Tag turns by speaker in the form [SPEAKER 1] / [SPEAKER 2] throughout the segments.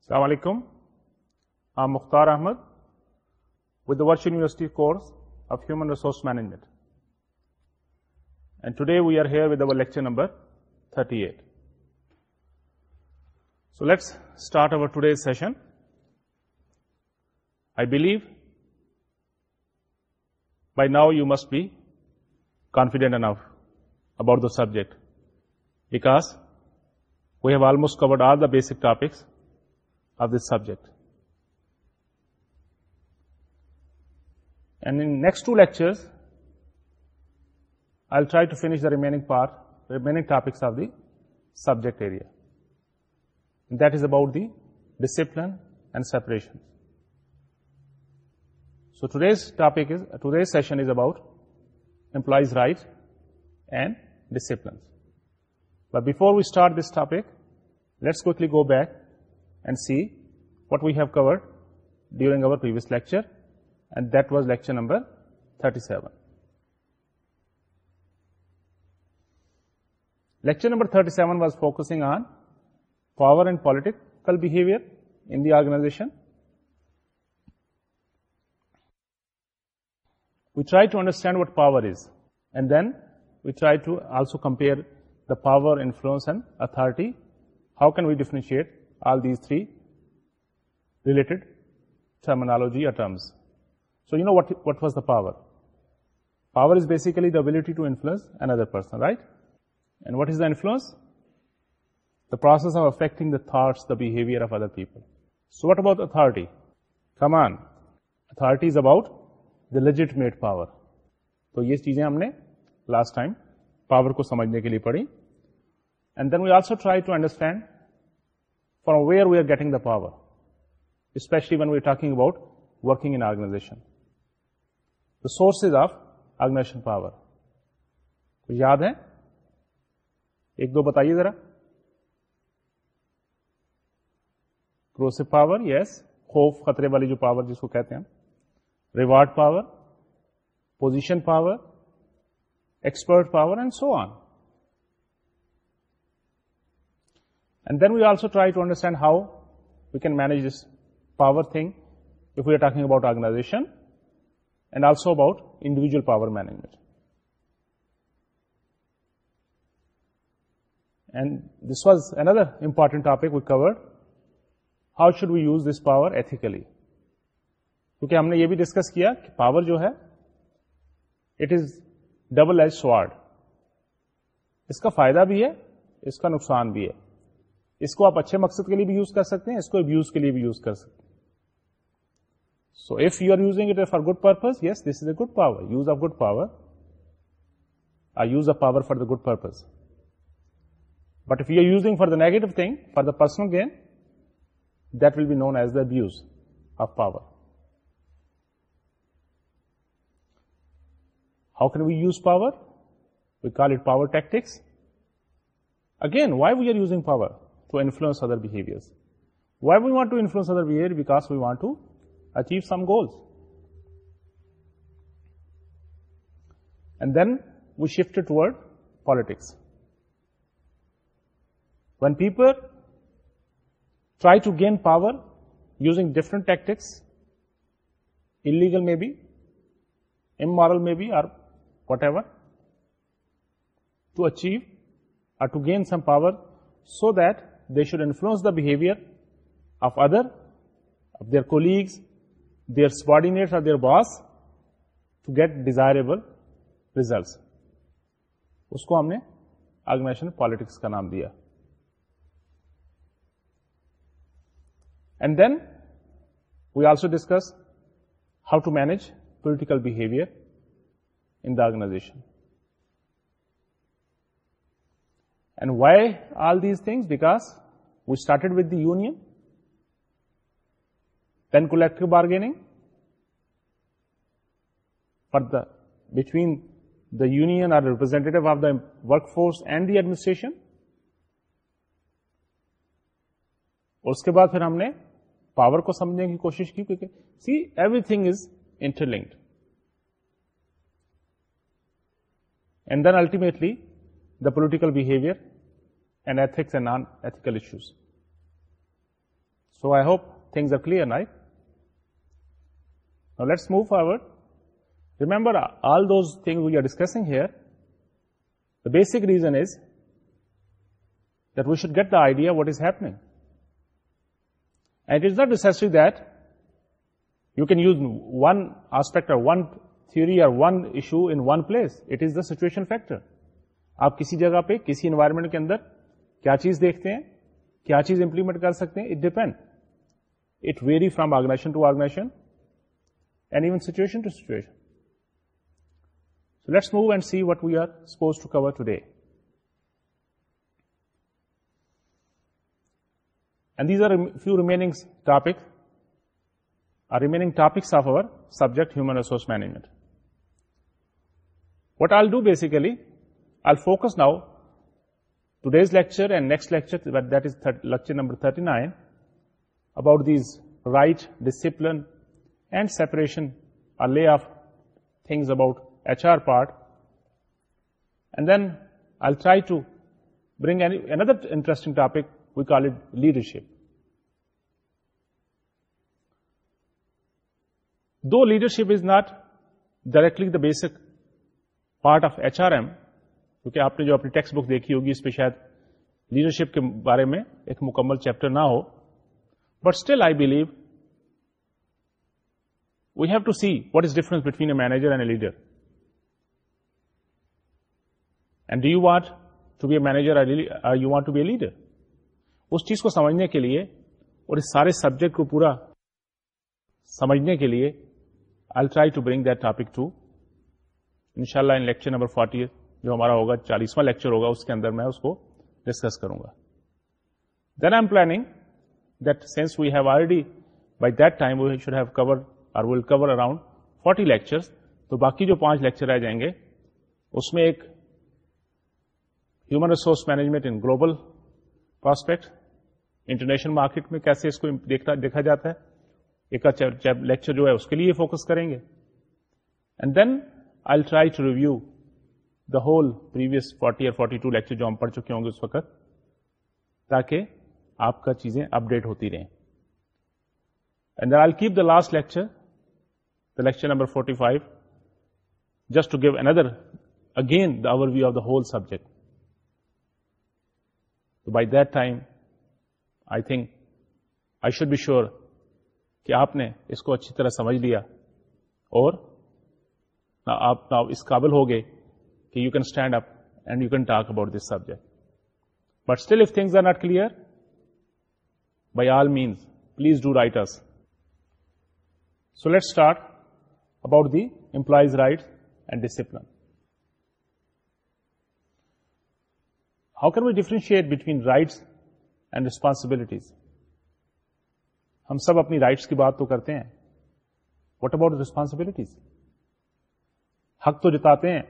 [SPEAKER 1] السلام علیکم ہاں Mukhtar Ahmed with the wish university course of human resource management and today we are ہید O lecture number thirty eight so let's start our today session I believe by now you must be confident about the subject because we have almost covered all the basic topics of this subject. And in next two lectures, I'll try to finish the remaining topics of the subject area. And that is about the discipline and separation. So today's session is about employees' rights and disciplines. But before we start this topic, let's quickly go back and see what we have covered during our previous lecture, and that was lecture number 37. Lecture number 37 was focusing on power and political behavior in the organization. We try to understand what power is, and then we try to also compare the power, influence, and authority. How can we differentiate three related terminology یا terms so you know what what was the power power is basically the ability to influence and what is the influence the process of affecting the thoughts behaviour of other people so what about authority command authority is about the legitimate power تو یہ چیزیں ہم نے last time power کو سمجھنے کے لیے پڑھی and then we also try to understand where we are getting the power especially when we are talking about working in آرگنا سورس آف آرگنائزیشن پاور یاد ہے ایک دو بتائیے ذرا کروسو پاور یس خوف خطرے والی جو پاور جس کو کہتے ہیں reward power position power expert power and so on then we also try to understand how we can manage this power thing if you are talking about organization and also about individual power management and this was another important topic we covered how should we use this power ethically کیونکہ ہم نے یہ بھی discuss کیا کہ power جو ہے it is double ایز سوارڈ اس کا فائدہ بھی ہے اس کا نقصان بھی ہے اس کو آپ اچھے مقصد کے لیے بھی یوز کر سکتے ہیں اس کو ابیوز کے لیے بھی یوز کر سکتے ہیں so if you are using it for good purpose yes this is a good power use of good power I use a power for the good purpose but if you are using for the negative thing for the personal gain that will be known as the abuse of power how can we use power we call it power tactics again why we are using power to influence other behaviors. Why we want to influence other behavior? Because we want to achieve some goals. And then we shifted toward politics. When people try to gain power using different tactics, illegal maybe, immoral maybe, or whatever, to achieve or to gain some power so that they should influence the behaviour of other of their colleagues their subordinates or their boss to get desirable results اس کو ہم نے organization politics کا نام دیا and then we also discuss how to manage political behaviour in the organization and why all these things because started with the union then collective bargaining for the between the union representative of the work force and the administration اس کے بعد پھر ہم نے power کو سمجھنے کی کوشش کی کیونکہ see everything is interlinked and then ultimately the political behaviour ایك naan L issues so I hope things are clear آئیٹس move forward remember all دوس تھوڑا discussing hair basic reason is the sheet the idea what is happening and is not Esri do can use know one aspect are one تھوڑی one issue N one place it is the situation factor آپ کسی جگہ پہ کسی environment کے اندر کیا چیز دیکھتے ہیں کیا چیز امپلیمنٹ کر سکتے ہیں it depend it very from organization to organization and even situation to situation so let's move and see what we are suppose to cover today and these are few remaining topic or remaining topics of over subject human resource management what all do basically I focus now Today's lecture and next lecture, but that is lecture number 39, about these right, discipline, and separation, a lay of things about HR part. And then I'll try to bring another interesting topic. We call it leadership. Though leadership is not directly the basic part of HRM, کیونکہ آپ نے جو اپنی text book دیکھی ہوگی اس پہ شاید leadership کے بارے میں ایک مکمل چیپٹر نہ ہو but still I believe we have to see what is difference between a manager and a leader and you want to be a manager you want to be a leader اس چیز کو سمجھنے کے لیے اور اس سارے سبجیکٹ کو پورا سمجھنے کے لیے I try to bring that topic to ان شاء اللہ in lecture number forty eight جو ہمارا ہوگا چالیسواں لیکچر ہوگا اس کے اندر میں اس کو ڈسکس کروں گا then I am planning that since we have already by that time we should have cover cover اور ول اراؤنڈ فورٹی لیکچر تو باقی جو پانچ لیکچر آ جائیں گے اس میں ایک human resource management in global prospect international market میں کیسے اس کو دیکھا جاتا ہے ایک لیکچر اچھا جو ہے اس کے لیے فوکس کریں گے and then I try to review the whole previous forty اور فورٹی ٹو لیکچر جو ہم پڑھ چکے ہوں گے اس وقت تاکہ آپ کا چیزیں اپ ڈیٹ ہوتی رہیں and I keep the the last lecture lecture number forty five just to give another again the overview of the whole subject by that time I think I should be sure کہ آپ نے اس کو اچھی طرح سمجھ لیا اور آپ نہ اس قابل ہو گئے کہ you can stand up and you can talk about this subject but still if things are not clear by all means please do write us so let start about the employees rights and discipline how can we differentiate between rights and responsibilities ہم سب اپنی rights کی بات تو کرتے ہیں what about responsibilities حق تو جتاتے ہیں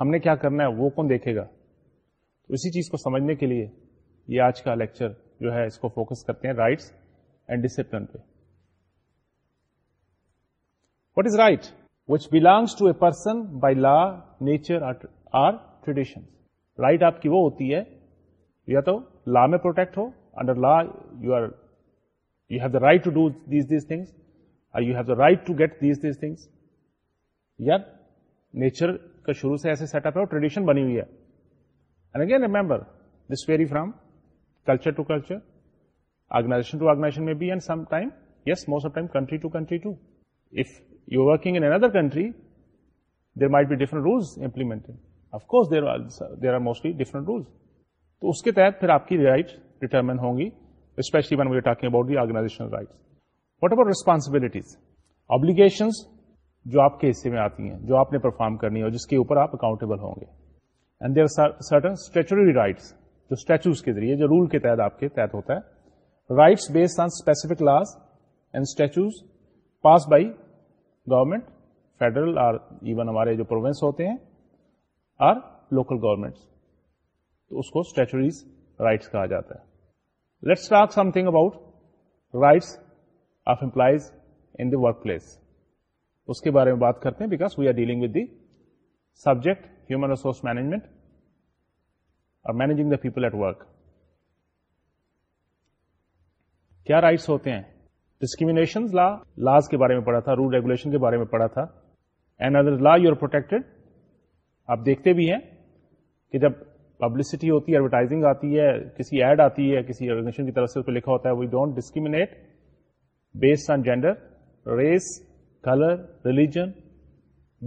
[SPEAKER 1] ہم نے کیا کرنا ہے وہ کون دیکھے گا تو اسی چیز کو سمجھنے کے لیے یہ آج کا لیکچر جو ہے اس کو فوکس کرتے ہیں رائٹس اینڈ ڈسپلن پہ what is right which belongs to a person by law nature or tradition right آپ کی وہ ہوتی ہے یا تو لا میں پروٹیکٹ ہو under law you are you have the right to do these these things you have the right to get these these things یا نیچر کا شروع سے ایسے سیٹ اپ ہے اور ٹریڈیشن بنی ہوئی ہے ڈفرنٹ رولس تو اس کے تحت آپ کی رائٹ ڈیٹرمن ہوں گی especially when we talking about the organization what what about responsibilities obligations جو آپ کے حصے میں آتی ہیں جو آپ نے پرفارم کرنی ہے جس کے اوپر آپ اکاؤنٹیبل ہوں گے and there certain statutory rights جو اسٹیچوز کے ذریعے جو رول کے تحت آپ کے تحت ہوتا ہے rights based on specific laws and statutes pass by government federal اور ایون ہمارے جو پروینس ہوتے ہیں اور لوکل گورمنٹ تو اس کو اسٹیچوریز رائٹس کہا جاتا ہے let's talk something about rights of employees in the workplace اس کے بارے میں بات کرتے ہیں because we are dealing with the subject human resource management اور managing the people at work کیا رائٹس ہوتے ہیں ڈسکریمنیشن لا لاز کے بارے میں پڑھا تھا رول ریگولیشن کے بارے میں پڑھا تھا and other law you are protected آپ دیکھتے بھی ہیں کہ جب پبلسٹی ہوتی ہے ایڈورٹائزنگ آتی ہے کسی ایڈ آتی ہے کسی آرگنیشن کی طرف سے لکھا ہوتا ہے we don't discriminate based on gender race colour religion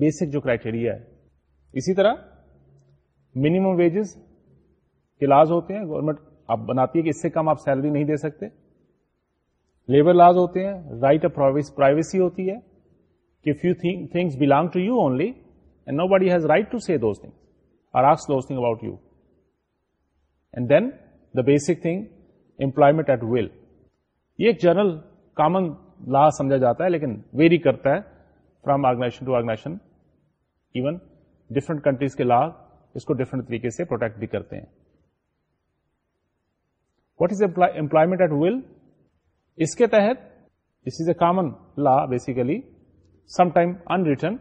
[SPEAKER 1] basic جو کرائٹیریا ہے اسی طرح منیمم ویجز کے لاز ہوتے ہیں گورنمنٹ آپ بناتی ہے کہ اس سے کم آپ سیلری نہیں دے سکتے لیبر لاز ہوتے ہیں رائٹ او پرائیویسی ہوتی ہے کہ few things belong to you only and nobody has right to see those things or as those thing about you and then the basic thing employment at will یہ ایک general common law سمجھا جاتا ہے لیکن vary کرتا ہے from organization to organization even different countries کے law اس کو ڈفرنٹ طریقے سے پروٹیکٹ بھی کرتے ہیں what is employment at will اس کے تحت اس common law basically some time in return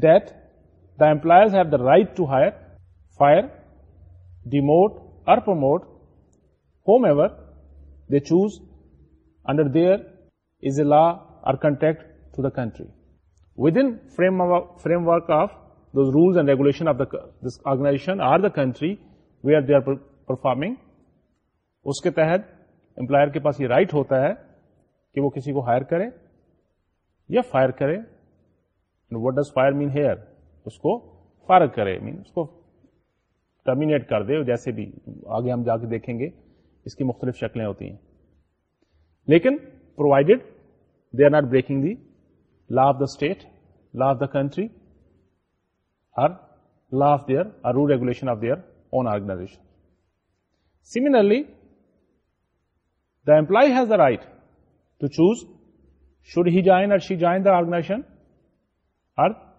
[SPEAKER 1] that the employers have the right to hire fire demote اور promote whomever they choose under their law law to the country within frame framework work of rules and and regulation of this this organization are the country we are performing اس کے تحت employer کے پاس یہ right ہوتا ہے کہ وہ کسی کو ہائر کرے یا فائر کرے what does fire mean here اس کو فائر کرے مین اس کو ٹرمینیٹ کر دے جیسے بھی آگے ہم جا کے دیکھیں گے اس کی مختلف شکلیں ہوتی ہیں لیکن they are out breaking the law of the state law of the country or law of their rule regulation of their own organization similarly the employee has the right to choose should he join or she join the organization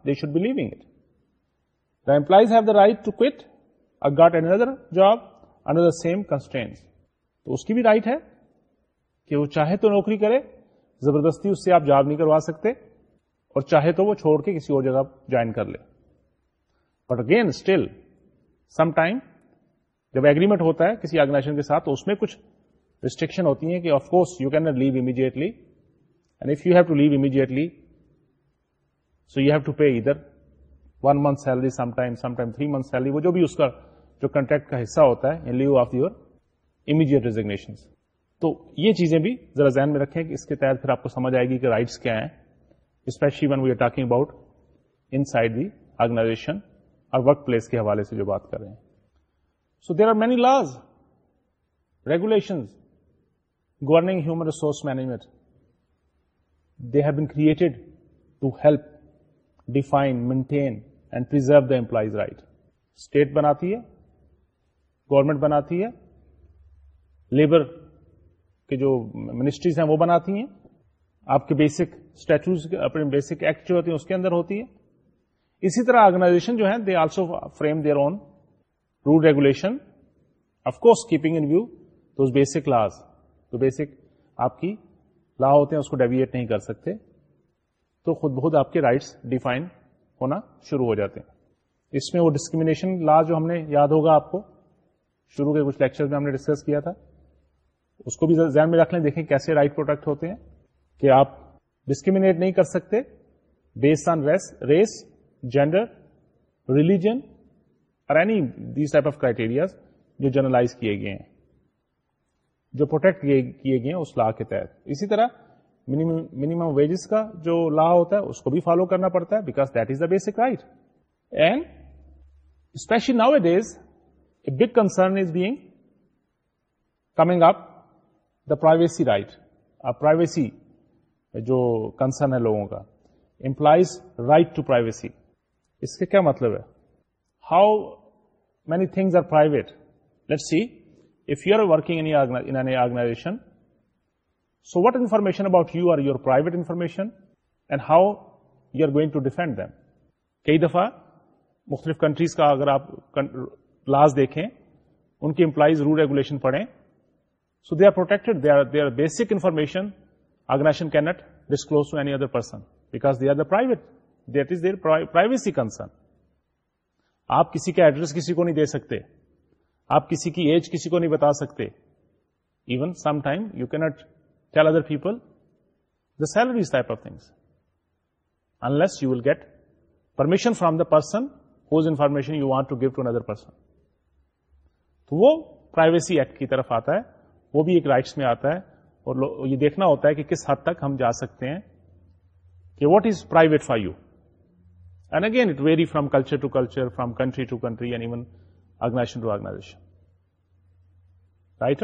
[SPEAKER 1] they should be leaving it the employees he right to quit a get an job under the same consistence تو اس کی بھی right ہے کہ وہ چاہے تو نوکری کرے زبردستی اس سے آپ جاب نہیں کروا سکتے اور چاہے تو وہ چھوڑ کے کسی اور جگہ جوائن کر لے but again still some time جب ایگریمنٹ ہوتا ہے کسی آرگنائزیشن کے ساتھ تو اس میں کچھ ریسٹرکشن ہوتی ہیں کہ of course you can leave immediately and if you have to leave immediately so you have to pay either one month salary some time some time three month salary وہ جو بھی اس کا جو کنٹریکٹ کا حصہ ہوتا ہے in lieu of your immediate تو یہ چیزیں بھی ذرا ذہن میں رکھیں کہ اس کے تحت پھر آپ کو سمجھ آئے گی کہ رائٹس کیا ہیں especially when we are talking about inside the organization اور ورک پلیس کے حوالے سے جو بات کر رہے ہیں so there are many laws regulation governing human resource management they have been created to help define maintain and preserve the employees right state بناتی ہے گورمنٹ بناتی ہے لیبر جو منسٹریز ہیں وہ بناتی ہیں آپ کے بیسک اسٹیچوز اپنے بیسک ایکٹ جو ہوتے ہیں اس کے اندر ہوتی ہے اسی طرح آرگنائزیشن جو ہے آپ کی لا ہوتے ہیں اس کو ڈیویٹ نہیں کر سکتے تو خود بہت آپ کے رائٹس ڈیفائن ہونا شروع ہو جاتے ہیں اس میں وہ ڈسکریمنیشن لا جو ہم نے یاد ہوگا آپ کو شروع کے کچھ لیکچر میں ہم نے ڈسکس کیا تھا اس کو بھی ذہن میں رکھ لیں دیکھیں کیسے رائٹ پروڈکٹ ہوتے ہیں کہ آپ ڈسکریمنیٹ نہیں کر سکتے base on race race gender religion اور اینی ٹائپ آف جو جرنلائز کیے گئے ہیں جو پروٹیکٹ کیے گئے ہیں اس لا کے تحت اسی طرح منیمم ویجز کا جو لا ہوتا ہے اس کو بھی فالو کرنا پڑتا ہے because that is the basic right and especially nowadays a big concern is being coming up the privacy right privacy جو کنسرن ہے لوگوں کا امپلائیز رائٹ ٹو پرائیویسی اس کا کیا مطلب ہے how many things are private let see if you are working organization so what information about you or your private information and how you are going to defend them کئی دفعہ مختلف countries کا اگر آپ لاز دیکھیں ان کی employees rule regulation پڑھیں so they are protect they are basic information organization not disclose to any other person because they are the private that is basic privacy concern آپ کسی کا ایڈریس کسی کو نہیں دے سکتے آپ کسی کی ایج کسی کو نہیں بتا سکتے even some time you can not tell other people the salaries type of things unless you will get permission from the person whose information you want to give to other person تو وہ privacy act کی طرف آتا ہے وہ بھی ایک rights میں آتا ہے اور یہ دیکھنا ہوتا ہے کہ کس حد تک ہم جا سکتے ہیں کہ what is private for you and again it very from culture to culture from country to country and even organization to organization right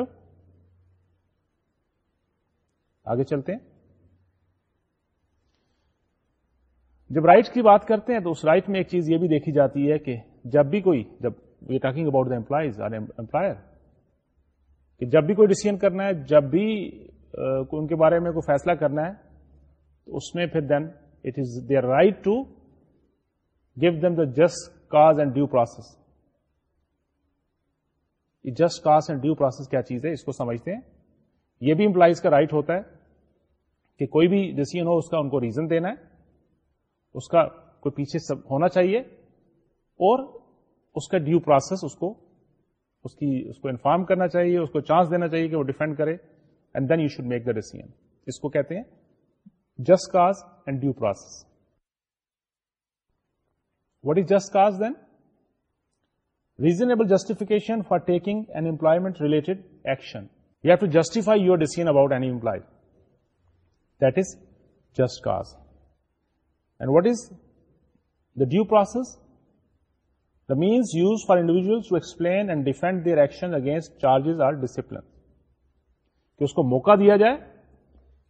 [SPEAKER 1] آگے چلتے ہیں جب رائٹ کی بات کرتے ہیں تو اس رائٹ میں ایک چیز یہ بھی دیکھی جاتی ہے کہ جب بھی کوئی جب we talking about the employees or employer کہ جب بھی کوئی ڈسیزن کرنا ہے جب بھی ان کے بارے میں کوئی فیصلہ کرنا ہے تو اس میں پھر then it is their right to give them the just cause and due process just cause and due process کیا چیز ہے اس کو سمجھتے ہیں یہ بھی امپلائیز کا رائٹ ہوتا ہے کہ کوئی بھی ڈسیزن ہو اس کا ان کو ریزن دینا ہے اس کا کوئی پیچھے ہونا چاہیے اور اس کا ڈیو پروسیس اس کو اس کی اس کو انفارم کرنا چاہیے اس کو چانس دینا چاہیے کہ وہ ڈیفینڈ کرے and then you should make the decision اس کو کہتے ہیں just cause and due process what is just cause then reasonable justification for taking an employment related action you have to justify your decision about any employee that is just cause and what is the due process means use for explain and defend their action against charges or discipline کہ اس کو موقع دیا جائے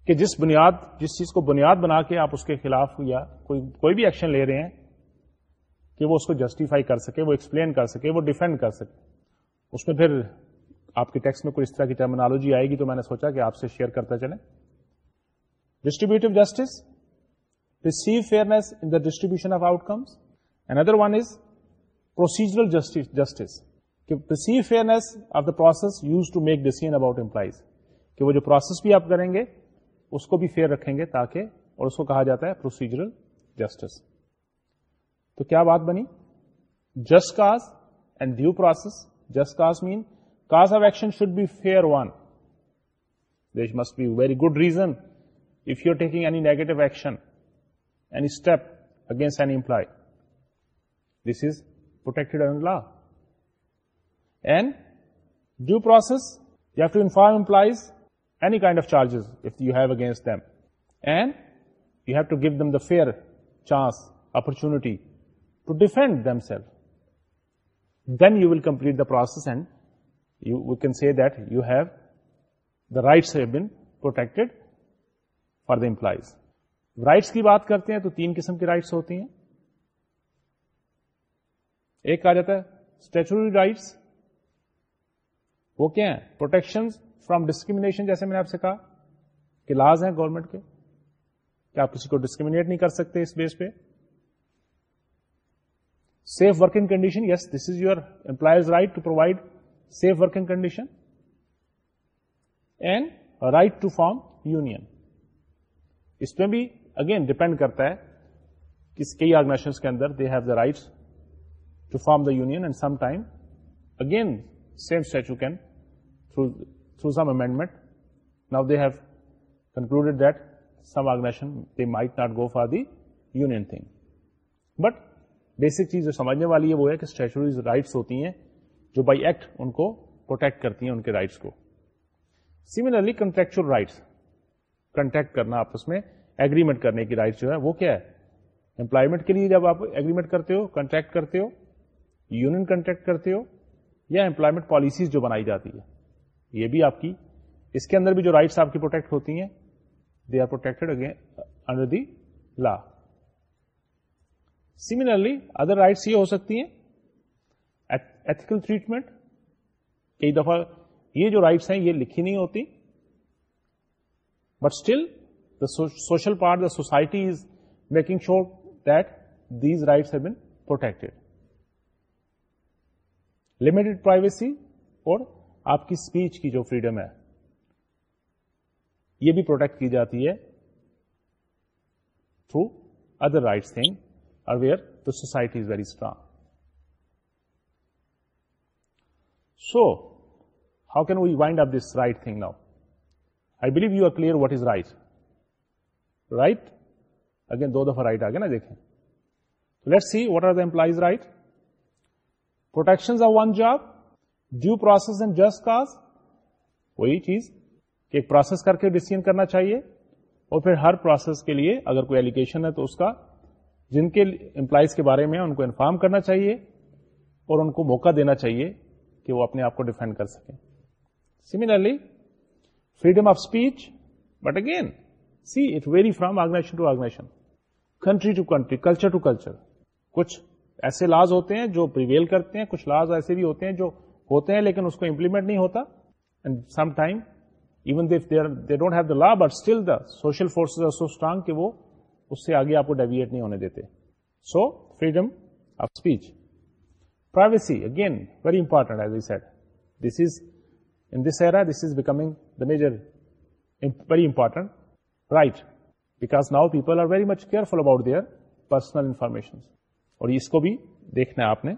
[SPEAKER 1] کہ جس بنیاد جس چیز کو بنیاد بنا کے آپ اس کے خلاف یا کوئی کوئی بھی ایکشن لے رہے ہیں کہ وہ اس کو جسٹیفائی کر سکے وہ ایکسپلین کر سکے وہ ڈیفینڈ کر سکے اس میں پھر آپ کے ٹیکسٹ میں کوئی اس طرح کی ٹرمنالوجی آئے گی تو میں نے سوچا کہ آپ سے شیئر کرتا چلیں distributive justice receive fairness in the distribution of out and other one is procedural justice کہ perceive fairness of the process use to make decision about employees کہ وہ جو پروسیس بھی آپ کریں گے اس کو بھی فیئر رکھیں گے تاکہ اور اس کو کہا جاتا ہے پروسیجرل جسٹس تو کیا بات بنی just cause and due process just cause mean cause of action should be fair one دیش must be very good reason if you are taking any negative action any step against any employee this is law and due process you have to inform employees any kind of charges if you have against them and you have to give them the fair chance opportunity to defend them self then you will complete the process and you we can see that you have the rights been protect for the employees rights کی بات کرتے ہیں تو تین قسم کی rights ہوتے ہیں ایک کہا جاتا ہے اسٹیچوری رائٹس وہ کیا ہیں پروٹیکشن فرام ڈسکریمنیشن جیسے میں نے آپ سے کہا کہ لاز ہیں گورنمنٹ کے کیا آپ کسی کو ڈسکریمنیٹ نہیں کر سکتے اس بیس پہ safe working condition yes this is your employees right to provide safe working condition and right to form union اس میں بھی اگین ڈپینڈ کرتا ہے کس کئی آرگنائزیشن کے اندر they have the rights form the union and some time again same statute can through through some amendment now they have concluded that some organization they might not go for the union thing but basic چیز جو سمجھنے والی ہے وہ ہے کہ اسٹیچوریز rights ہوتی ہیں جو بائی ایکٹ ان کو پروٹیکٹ کرتی ہیں ان کے رائٹس کو سملرلی کنٹریکچل رائٹس کنٹیکٹ کرنا آپس میں ایگریمنٹ کرنے کی رائٹس جو ہے وہ کیا ہے امپلائمنٹ کے لیے جب آپ ایگریمنٹ کرتے ہو کنٹریکٹ کرتے ہو یونین کنٹیکٹ کرتے ہو یا امپلائمنٹ پالیسیز جو بنائی جاتی ہے یہ بھی آپ کی اس کے اندر بھی جو رائٹس آپ کی پروٹیکٹ ہوتی ہیں they are protected again under the law similarly other rights یہ ہو سکتی ہیں ایتھیکل ٹریٹمنٹ کئی دفعہ یہ جو رائٹس ہیں یہ لکھی نہیں ہوتی but still the social part the society is making sure that these rights have been protected limited privacy اور آپ کی اسپیچ کی جو فریڈم ہے یہ بھی پروٹیکٹ کی جاتی ہے تھرو ادر تھنگ اور aware the society is very strong so how can we wind up this right thing now I believe you are clear what is right right again دو دفعہ right آ گیا نا دیکھیں let see what are the employees right protection of one job due process and just cause وہی چیز کہ ایک پروسیس کر کے ڈسیزن کرنا چاہیے اور پھر ہر پروسیس کے لیے اگر کوئی ایلیگیشن ہے تو اس کا جن کے امپلائیز کے بارے میں ان کو انفارم کرنا چاہیے اور ان کو موقع دینا چاہیے کہ وہ اپنے آپ کو ڈیفینڈ کر سکیں similarly freedom of speech but again see it very from organization to organization country to country culture to culture کچھ ایسے لاز ہوتے ہیں جو پریویل کرتے ہیں کچھ لاز ایسے بھی ہوتے ہیں جو ہوتے ہیں لیکن اس کو امپلیمنٹ نہیں ہوتا and some time even they don't have the law but still the social forces are so strong کہ وہ اس سے آگے آپ کو ڈیویٹ نہیں ہونے دیتے so freedom of speech privacy again very important as we set this is in this era this is becoming the major very important right because now people are very much careful about their personal information اور اس کو بھی دیکھنا ہے آپ نے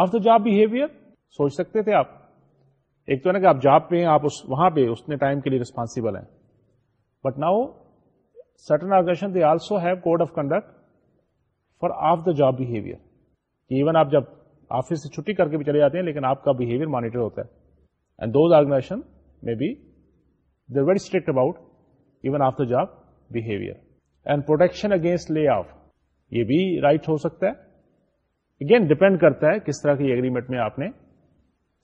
[SPEAKER 1] off the job behaviour سوچ سکتے تھے آپ ایک تو نا کہ آپ جاب پہ ہیں آپ اس, وہاں پہ اس نے ٹائم کے لیے ریسپانسیبل ہیں but now certain organisation they also have code of conduct for of the job behaviour even آپ جب آفس سے چھٹی کر کے بھی چلے جاتے ہیں لیکن آپ کا بہیویئر مانیٹر ہوتا ہے اینڈ دوز آرگنائزیشن میں be they very strict about even of the job behaviour and protection against lay off یہ بھی رائٹ ہو سکتا ہے اگین ڈپینڈ کرتا ہے کس طرح کی اگریمنٹ میں آپ نے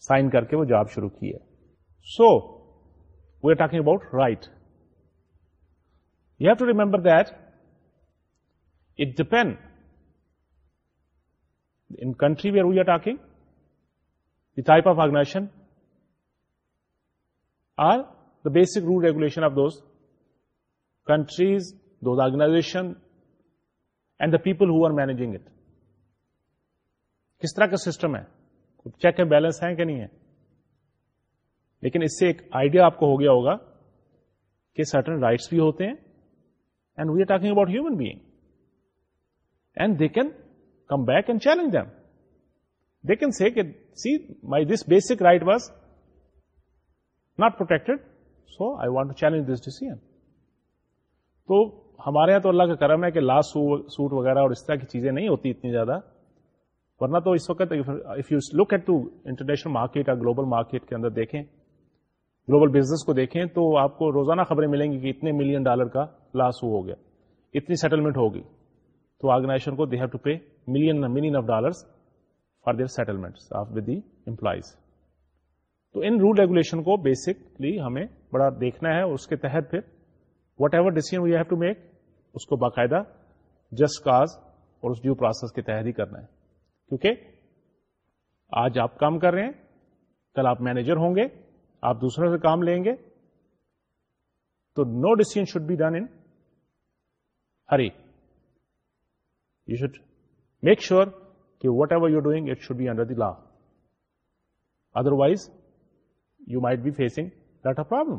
[SPEAKER 1] سائن کر کے وہ جاب شروع کی ہے so we are talking about right you have to remember that it depend in country where we are talking the type of organization are the basic rule regulation of those countries those organization and the people who are managing it کس طرح کا system ہے check and balance ہے کہ نہیں ہے لیکن اس سے ایک آئیڈیا آپ کو ہو گیا ہوگا کہ سرٹن رائٹس بھی ہوتے ہیں and we are talking about human being and they can come back and challenge them they can see کہ see my this basic right was not protected so I want to challenge this decision تو ہمارے یہاں تو اللہ کا کرم ہے کہ لاس suit وغیرہ اور اس طرح کی چیزیں نہیں ہوتی اتنی زیادہ ورنہ تو اس وقت if you look at to international market اور گلوبل مارکیٹ کے اندر دیکھیں گلوبل بزنس کو دیکھیں تو آپ کو روزانہ خبریں ملیں گی کہ اتنے ملین ڈالر کا لاس ہو گیا اتنی سیٹلمنٹ ہوگی تو آرگنائزیشن کو they have to pay million million of dollar for their settlement of with the employees تو ان رول ریگولیشن کو بیسکلی ہمیں بڑا دیکھنا ہے اس کے تحت پھر whatever decision we have to make اس کو باقاعدہ جسٹ کاز اور اس ڈیو پروسیس کی تحت ہی کرنا ہے کیونکہ آج آپ کام کر رہے ہیں کل آپ مینیجر ہوں گے آپ دوسروں سے کام لیں گے تو no decision should be done in hurry you should make sure کہ whatever you doing it should be under the law otherwise you might be facing a problem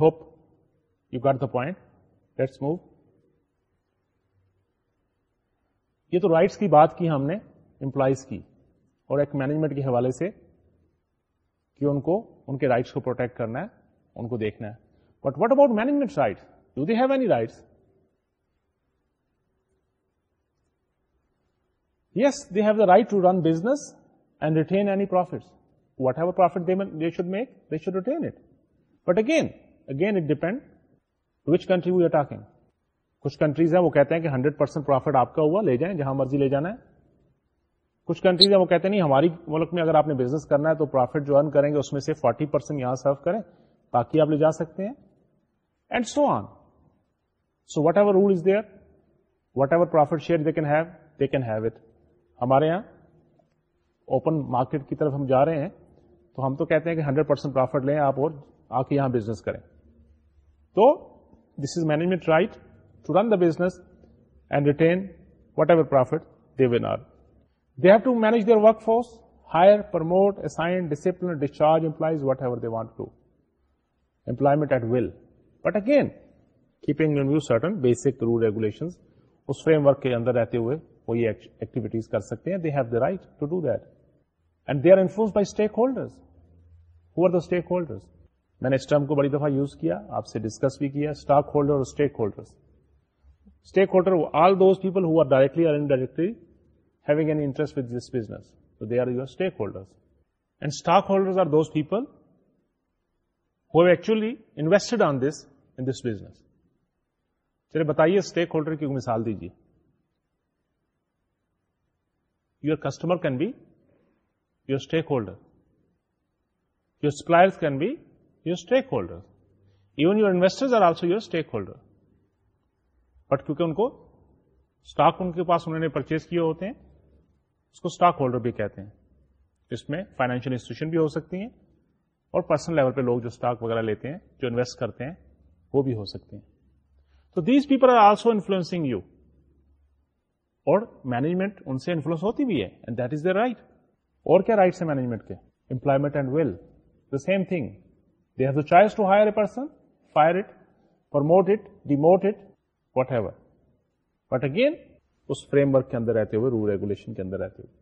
[SPEAKER 1] hope you got the point let's move یہ تو rights کی بات کی ہم نے employees کی اور ایک مینجمنٹ کے حوالے سے کہ ان کو ان کے رائٹس کو پروٹیکٹ کرنا ہے ان کو دیکھنا ہے but what about management rights do they have any rights yes they have the right to run business and retain any profits whatever profit they mean ری should make they should retain it but again again it depend which country we are talking کچھ countries ہیں وہ کہتے ہیں کہ hundred percent profit آپ کا ہوا لے جائیں جہاں مرضی لے جانا ہے کچھ کنٹریز ہیں وہ کہتے ہیں نہیں ہماری ملک میں اگر آپ نے بزنس کرنا ہے تو پروفٹ جو ارن کریں گے اس میں سے فورٹی پرسینٹ یہاں سرو کریں باقی آپ لے جا سکتے ہیں and so on so whatever rule is there whatever profit share they can have they can have it ہمارے یہاں اوپن مارکیٹ کی طرف ہم جا رہے ہیں تو ہم تو کہتے ہیں کہ ہنڈریڈ پرسینٹ پروفٹ لیں آپ اور آ کے یہاں بزنس کریں تو this is management right to run the business and retain whatever profit they won or they have to manage their workforce hire promote assign discipline discharge employees whatever they want to employment at will but again keeping certain basic rule regulation اس framework کے اندر رہتے ہوئے وہ یہ activities کر سکتے ہیں they have the right to do that and they are influence by stakeholders who are the stakeholders میں نے اس ٹرم کو بڑی دفعہ یوز کیا آپ سے ڈسکس بھی کیا اسٹاک ہولڈر اور stakeholder stakeholder all those people who are directly اور indirectly having an interest with this business تو they are your stakeholder and stockholder are those people who actually invested on this in this business چلے بتائیے stakeholder کی مثال دیجیے your customer can be your stakeholder your suppliers can be your stakeholder even your are also your stakeholder but کیونکہ ان کو stock ان کے پاس انہوں نے پرچیز کیے ہوتے ہیں اس کو اسٹاک ہولڈر بھی کہتے ہیں جس میں فائنینشیل انسٹیٹیوشن بھی ہو سکتی ہیں اور پرسنل لیول پہ لوگ جو اسٹاک وغیرہ لیتے ہیں جو انویسٹ کرتے ہیں وہ بھی ہو سکتے ہیں تو these people are also influencing you اور مینجمنٹ ان سے انفلوئنس ہوتی بھی ہے and that is the right اور کیا رائٹس ہیں مینجمنٹ کے employment and well the same thing choice to hire a person fire it promote it demote it whatever but again اس فریم ورک کے اندر رہتے ہوئے رول ریگولیشن کے اندر رہتے ہوئے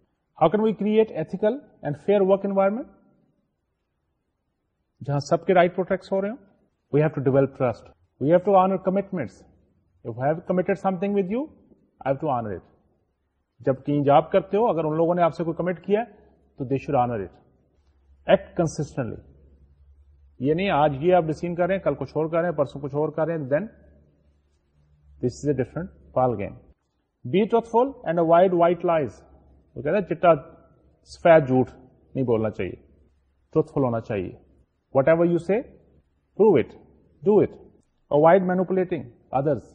[SPEAKER 1] how can we create ethical and fair وکرمنٹ جہاں سب کے رائٹ پروٹیکٹ ہو رہے ہیں جب کہیں جاب کرتے ہو اگر ان لوگوں نے آپ سے کوئی کمٹ کیا تو they should honour it act constantly یہ نہیں آج یہ آپ ڈسین کریں کل کچھ اور کریں پرسوں کچھ اور کریں then this is a different ball game be truthful and avoid white lies وہ کہتے ہیں چٹا سفید جھوٹ نہیں بولنا چاہیے فل ہونا چاہیے whatever you see pro it do it avoid manipulating others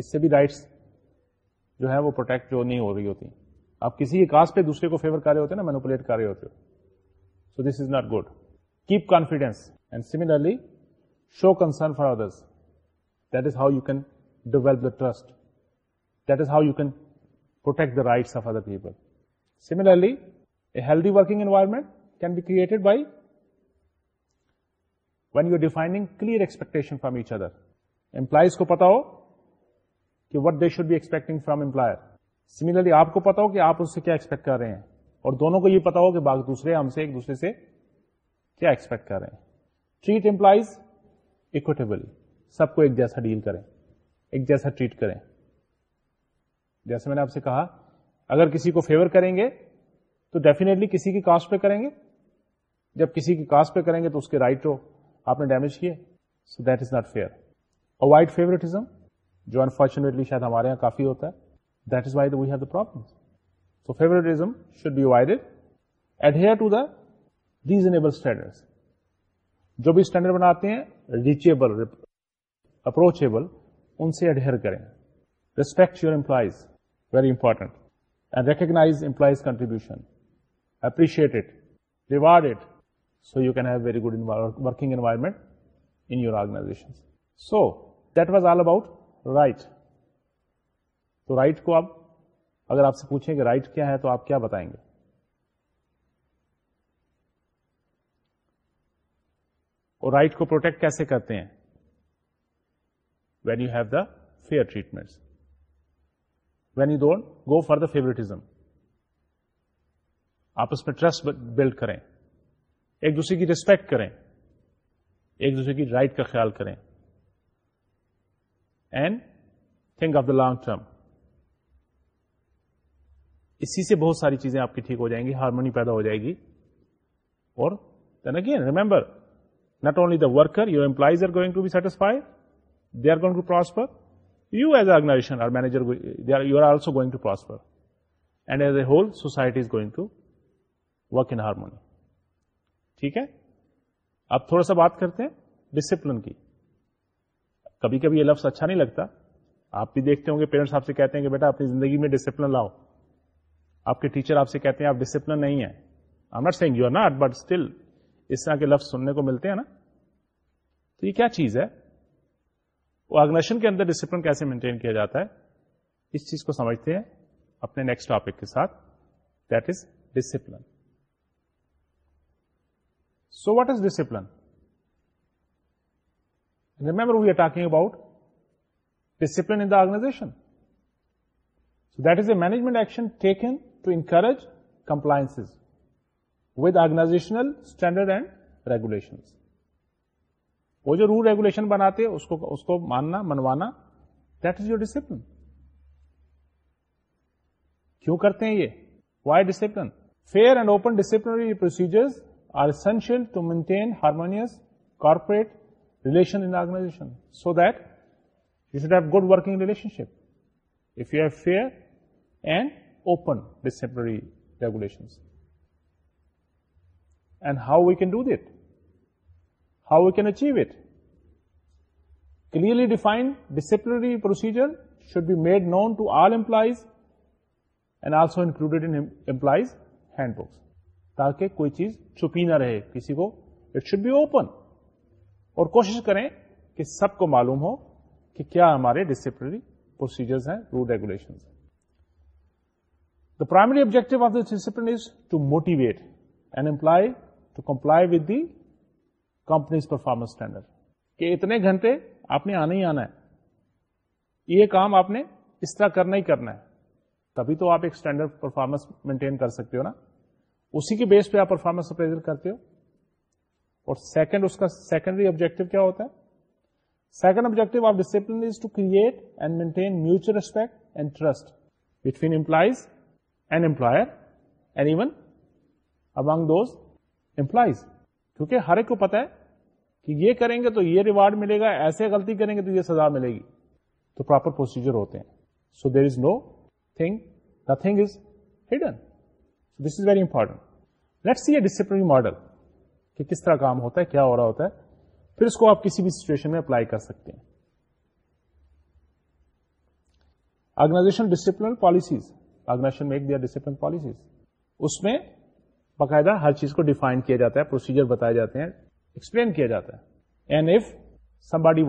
[SPEAKER 1] اس سے بھی رائٹس جو ہے وہ پروٹیکٹ جو نہیں ہو رہی ہوتی آپ کسی کاسٹ پہ دوسرے کو فیور کر رہے ہوتے ہیں نا مینوپولیٹ کر رہے ہوتے ہو so this is not good confidence and similarly show concern for others that is how you can protect the trust of you can protect the rights working healthy working can be created by when you defining clear expectation from each other employees کو پتا ہو کہ what they should be expecting from employer similarly آپ کو پتا ہو کہ آپ اس سے کیا ایکسپیکٹ کر رہے ہیں اور دونوں کو یہ پتا ہو کہ دوسرے ہم سے ایک دوسرے سے کیا ایکسپیکٹ کر رہے ہیں ٹریٹ امپلائیز اکوٹیبل سب کو ایک جیسا ڈیل کریں ایک جیسا ٹریٹ کریں جیسے میں نے آپ سے کہا اگر کسی کو فیور کریں گے تو ڈیفینیٹلی کسی کی کاسٹ پہ کریں گے جب کسی کی کاسٹ پہ کریں گے تو اس کے رائٹ آپ نے ڈیمیج کیے so that is not fair avoid favouritism جو انفارچونیٹلی شاید ہمارے یہاں کافی ہوتا ہے that is why the problem so favouritism should be avoid add to the reasonable standard جو بھی اسٹینڈرڈ بناتے ہیں ریچیبل اپروچیبل ان سے اڈہر کریں respect your employees very important and recognise employees contribution appreciate it reward it so you can have very good working environment in your organisation so that was all about right تو right کو آپ اگر آپ سے پوچھیں کہ right کیا ہے تو آپ کیا بتائیں گے اور رائٹ کو پروٹیکٹ کیسے کرتے ہیں when you have the fair treatment when you don't go for the favouritism آپس میں ٹرسٹ بلڈ کریں ایک دوسرے کی ریسپیکٹ کریں ایک دوسرے کی رائٹ کا خیال کریں and think of the long term اسی سے بہت ساری چیزیں آپ کی ٹھیک ہو جائیں گی ہارمونی پیدا ہو جائے گی اور then again remember not only the worker you employees are going to be satisfied perk in harmony ٹھیک ہے اب تھوڑا سا بات کرتے ہیں ڈسپلن کی کبھی کبھی یہ لفظ اچھا نہیں لگتا آپ بھی دیکھتے ہوں گے پیرنٹس آپ سے کہتے ہیں کہ بیٹا اپنی زندگی میں ڈسپلن لاؤ آپ کے ٹیچر آپ سے کہتے ہیں آپ ڈسپلن نہیں ہے I not you are not but still اس طرح کے لفظ سننے کو ملتے ہیں نا تو یہ کیا چیز ہے کے اندر ڈسپلن کیسے مینٹین کیا جاتا ہے اس چیز کو سمجھتے ہیں اپنے نیکسٹ ٹاپک کے ساتھ that is discipline so what is discipline remember we are talking about discipline in organisation so that is a management action taken to encourage compliance organisational standard and regulation وہ جو rule regulation بناتے اس اس کو کو ماننا منوانا that is your discipline کیوں کرتے ہیں یہ why discipline fair and open disciplinary procedure are essential to maintain harmonious corporate relation آرگنا so that you set ایو good working relationship if you have fair and open disciplinary regulation and how we can do that how we can achieve it clearly define disciplinary procedure should be made note to all employees and also included and books تاکہ کوئی چیز چھپی نہ رہے کسی کو it should be open اور کوشش کریں کہ سب کو معلوم ہو کہ کیا ہمارے ڈسپلنری پروسیجرز ہیں rule regulation the primary objective of this discipline is to motivate and employee comply with the company's performance یہ کام آپ نے اس طرح کرنا ہی کرنا ہے تبھی تو آپ ایک اسٹینڈرڈ پرفارمنس مینٹین کر سکتے ہو نا اسی کے بیس پہ آپ پرفارمنس اپریزل کرتے ہو اور سیکنڈ اس کا سیکنڈری آبجیکٹو کیا ہوتا ہے second objective of discipline is to create and maintain mutual respect and trust between employees and employer and even among those employees کیونکہ ہر ایک کو پتا ہے کہ یہ کریں گے تو یہ ریوارڈ ملے گا ایسے غلطی کریں گے تو یہ سزا ملے گی تو پراپر پروسیجر ہوتے ہیں so there is know thing nothing is hidden this is very important let see a disciplinary model کہ کس طرح کام ہوتا ہے کیا ہو رہا ہوتا ہے پھر اس کو آپ کسی بھی سچویشن میں اپلائی کر سکتے ہیں organisation discipline policies organisation make their discipline policies اس میں باقاعدہ ہر چیز کو ڈیفائن کیا جاتا ہے پروسیجر بتایا جاتے ہیں ایکسپلین کیا جاتا ہے and if somebody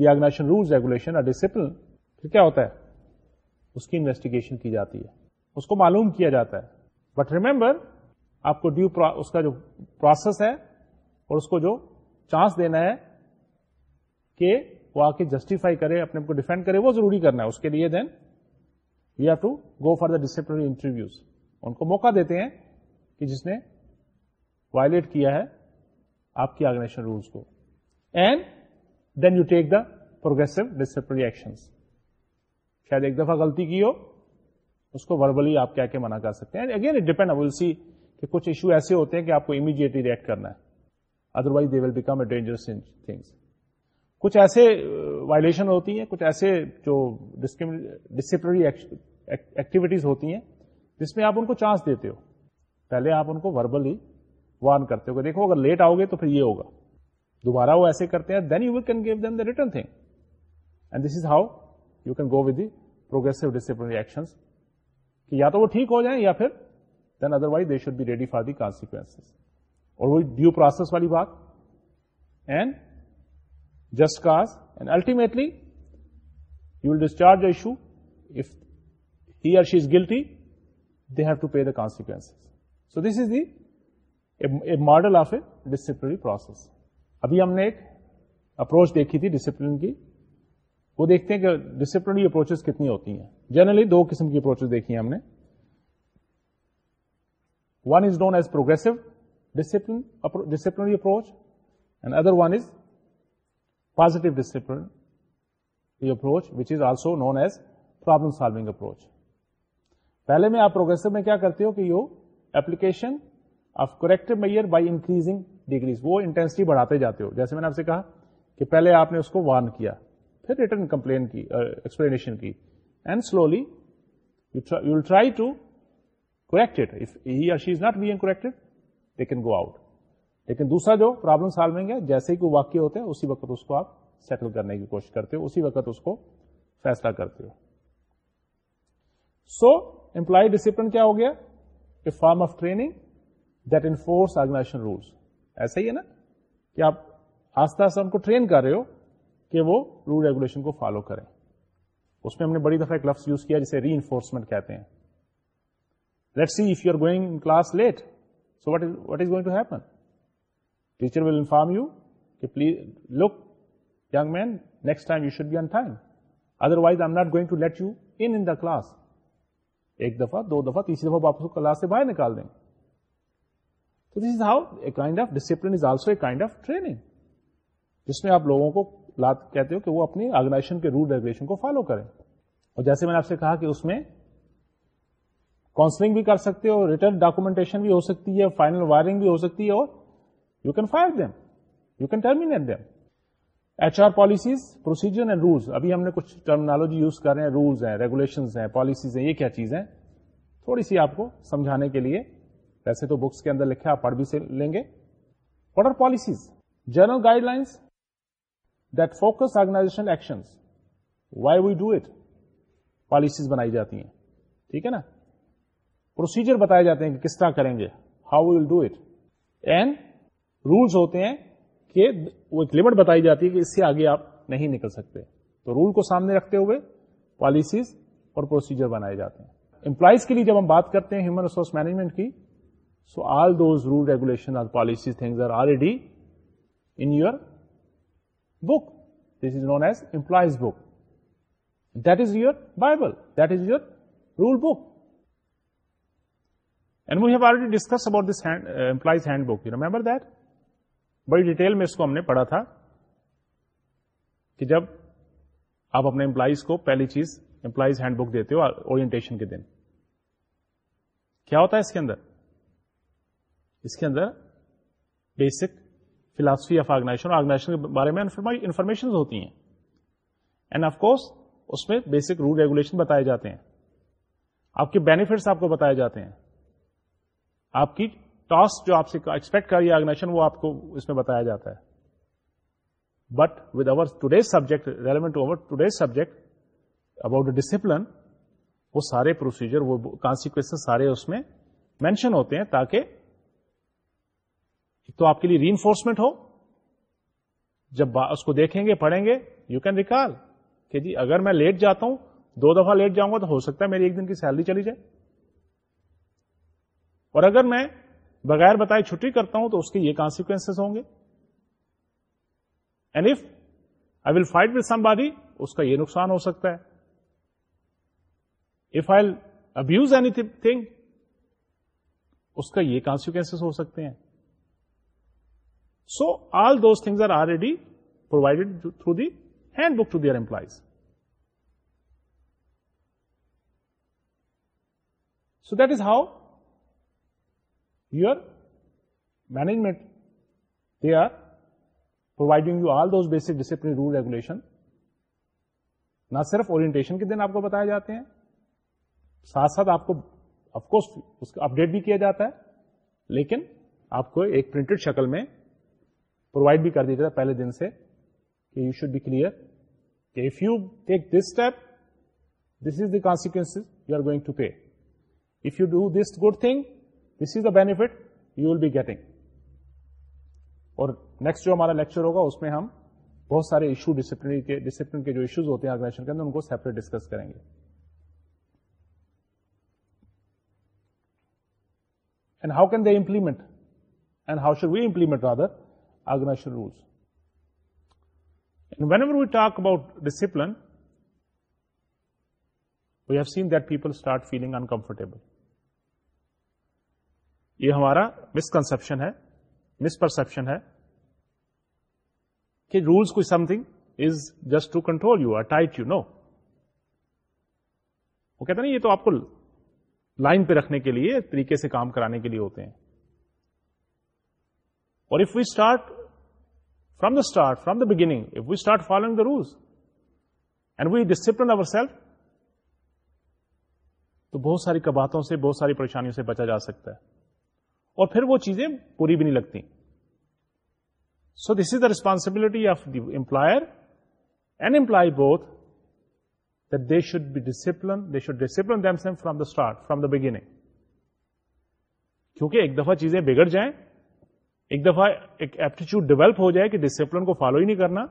[SPEAKER 1] the organization regulation discipline پھر کیا ہوتا ہے اس کی کی انویسٹیگیشن جاتی ہے اس کو معلوم کیا جاتا ہے بٹ ریمبر آپ کو ڈیو اس کا جو پروسیس ہے اور اس کو جو چانس دینا ہے کہ وہ آ کے جسٹیفائی کرے اپنے کو ڈیفینڈ کرے وہ ضروری کرنا ہے اس کے لیے then you have to go for the disciplinary interviews ان کو موقع دیتے ہیں کہ جس نے وائلیٹ کیا ہے آپ کی آرگنائزیشن رولس کو and then you take the progressive disciplinary action شاید ایک دفعہ غلطی کی ہو اس کو وربلی آپ کیا کے منع کر سکتے ہیں اگین اٹ ڈیپینڈ سی کہ کچھ ایشو ایسے ہوتے ہیں کہ آپ کو امیڈیٹلی ریئیکٹ کرنا ہے otherwise they will become a dangerous in things کچھ ایسے وائلشن uh, ہوتی ہیں کچھ ایسے جو ڈسپلری ایکٹیویٹیز ہوتی ہیں جس میں آپ ان کو چانس دیتے ہو پہلے آپ ان کو وربلی وارن کرتے ہو دیکھو اگر لیٹ آؤ گے تو پھر یہ ہوگا دوبارہ وہ ایسے کرتے ہیں then you can give them the return thing and this is how you can go with the disciplinary action کہ یا تو وہ ٹھیک ہو جائیں یا پھر then otherwise they should be ready for the consequence اور وہی ڈیو پروسیس والی بات and just cause and ultimately you will discharge issue if he or she is guilty they have to pay the consequence so this is the model of a disciplinary process ابھی ہم نے ایک approach دیکھی تھی discipline کی وہ دیکھتے ہیں کہ ڈسپلنری اپروچز کتنی ہوتی ہیں جنرلی دو قسم کی اپروچز دیکھی ہیں ہم نے one is known as progressive discipline disciplinary approach and other one is positive discipline approach which is also known as problem solving approach پہلے میں آپ پروگرسو میں کیا کرتے ہو کہ you application of correct measure by increasing degrees وہ intensity بڑھاتے جاتے ہو جیسے میں نے آپ سے کہا کہ پہلے آپ نے اس کو وارن کیا پھر ریٹرن کمپلین کی ایکسپلینیشن کی and slowly you try to correct he not correct they can go out لیکن دوسرا جو پرابلم سالوگ ہے جیسے ہی وہ واقع ہوتے ہیں اسی وقت اس کو آپ سیٹل کرنے کی کوشش کرتے ہو اسی وقت اس کو فیصلہ کرتے ہو سو امپلائی ڈسپلن کیا ہو گیا form of training that enforce organization rules ایسا ہی ہے نا کہ آپ آستا ان کو ٹرین کر رہے ہو کہ وہ رول ریگولیشن کو فالو کریں اس میں ہم نے بڑی دفعہ ایک لفظ یوز کیا جسے ری انفورسمنٹ کہتے ہیں let let see if you you are going going class so what what is to happen teacher will inform کہ please look young man next time you should be on time otherwise I am not going to let you in the class ایک دفعہ دو دفعہ تیسری دفعہ آپ اس کو class سے باہر نکال دیں تو this is how a kind of discipline is also a kind of training جس میں آپ لوگوں کو لات کہتے ہو کہ وہ اپنی آرگنائزیشن کے رول ریگولیشن کو فالو کریں اور جیسے میں نے آپ سے کہا کہ اس میں کاؤنسلنگ بھی کر سکتے ہو ریٹرن ڈاکومینٹیشن بھی ہو سکتی ہے فائنل وائرنگ بھی ہو سکتی ہے اور you can fire them you can terminate them H R policies procedure and rules ابھی ہم نے کچھ ٹرمنالوجی یوز کر رہے ہیں رولز ہیں ریگولیشن ہیں پالیسیز ہیں یہ کیا چیز ہیں تھوڑی سی آپ کو سمجھانے کے لیے ویسے تو بکس کے اندر لکھے آپ پڑھ بھی سے لیں گے what are policies general guidelines that focus organization action why we do it policies بنائی جاتی ہیں ٹھیک ہے نا پروسیجر بتائے جاتے ہیں کہ کس طرح کریں گے how we'll do it and rules ہوتے ہیں کہ وہ ایک لمٹ بتائی جاتی ہے کہ اس سے آگے آپ نہیں نکل سکتے تو رول کو سامنے رکھتے ہوئے پالیسیز اور پروسیجر بنائے جاتے ہیں امپلائیز کے لیے جب ہم بات کرتے ہیں ہیومن ریسورس مینجمنٹ کی so all those rule regulation are are policies things already in your book this is known as employees book that is your Bible that is your rule book and we have already discuss about this uh, employees handbook remember that بڑی detail میں اس کو ہم نے پڑھا تھا کہ جب آپ اپنے امپلائیز کو پہلی چیز امپلائیز ہینڈ بک دیتے ہو کے دن کیا ہوتا ہے اس اس کے کے اندر اندر basic philosophy of organization organization کے بارے میں انفارمیشن ہوتی ہیں اینڈ آف کورس اس میں بیسک رول ریگولیشن بتائے جاتے ہیں آپ کے بینیفٹس آپ کو بتائے جاتے ہیں آپ کی ٹاسک جو آپ سے ایکسپیکٹ کر رہی ہے آرگنائزیشن وہ آپ کو اس میں بتایا جاتا ہے but with over today subject relevant over subject about discipline وہ وہ سارے سارے پروسیجر کانسیکوینس اس میں مینشن ہوتے ہیں تاکہ تو آپ کے لیے ری انفورسمنٹ ہو جب اس کو دیکھیں گے پڑھیں گے یو کین ریکال کہ جی اگر میں لیٹ جاتا ہوں دو دفعہ لیٹ جاؤں گا تو ہو سکتا ہے میری ایک دن کی سیلری چلی جائے اور اگر میں بغیر بتائے چھٹی کرتا ہوں تو اس کے یہ کانسیکوینس ہوں گے and if I will fight with body اس کا یہ نقصان ہو سکتا ہے if I abuse anything اس کا یہ کانسیکوینس ہو سکتے ہیں so all those things are already provided through the handbook to their employees so that is how management they are providing you all basic discipline rule regulation نہ صرف orientation کے دن آپ کو بتایا جاتے ہیں ساتھ ساتھ آپ کو آف کورس اس کا اپڈیٹ بھی کیا جاتا ہے لیکن آپ کو ایک پرنٹڈ شکل میں پرووائڈ بھی کر دیا جاتا ہے پہلے دن سے کہ یو شوڈ بی کلیئر کہ if you take this step this is the going to pay if you do this good thing this is the benefit you will be getting اور نیکسٹ جو ہمارا لیکچر ہوگا اس میں ہم بہت سارے ایشو ڈسپلین کے ڈسپلن کے جو ایشوز ہوتے ہیں آرگنائزیشن کے اندر ان کو سیپریٹ ڈسکس کریں گے and how can they implement and how should we implement rather organization rules whenever we talk about discipline we have seen that people start feeling uncomfortable یہ ہمارا مسکنسپشن ہے misperception ہے کہ rules کو something is just to control you are tight you know وہ ہیں نا یہ تو آپ کو لائن پہ رکھنے کے لیے طریقے سے کام کرانے کے لیے ہوتے ہیں اور if we start from the start from the beginning if we start following the rules and we discipline over self تو بہت ساری کباتوں سے بہت ساری پریشانیوں سے بچا جا سکتا ہے اور پھر وہ چیزیں پوری بھی نہیں لگتی so this is the responsibility of the employer and employee both they should be discipline they should discipline from the start from the beginning کیونکہ ایک دفعہ چیزیں بگڑ جائیں ایک دفعہ ایک ایپٹیچیوڈ ڈیولپ ہو جائے کہ ڈسپلن کو فالو ہی نہیں کرنا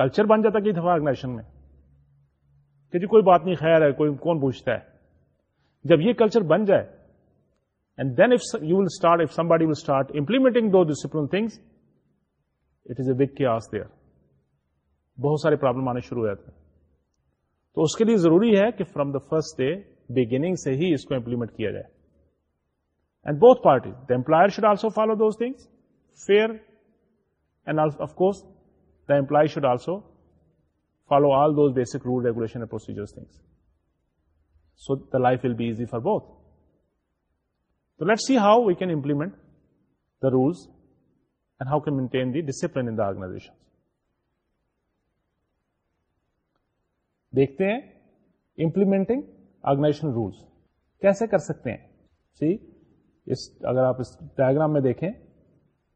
[SPEAKER 1] کلچر بن جاتا کئی دفعہ آرگنائزیشن میں کہ جی کوئی بات نہیں خیر ہے کوئی کون پوچھتا ہے جب یہ کلچر بن جائے discipline things it is a ویگ کی آس دیئر بہت سارے پرابلم آنے شروع جاتے ہیں تو اس کے لیے ضروری ہے کہ from the first day beginning سے ہی اس کو امپلیمنٹ کیا جائے and both parties the employer should also follow those things fair and of course the employee should also follow all those basic rule regulation procedure things so the life will be easy for both let see how we can implement the rules and how canteen the discipline دیکھتے ہیں implementing آرگنا rules کیسے کر سکتے ہیں دیکھیں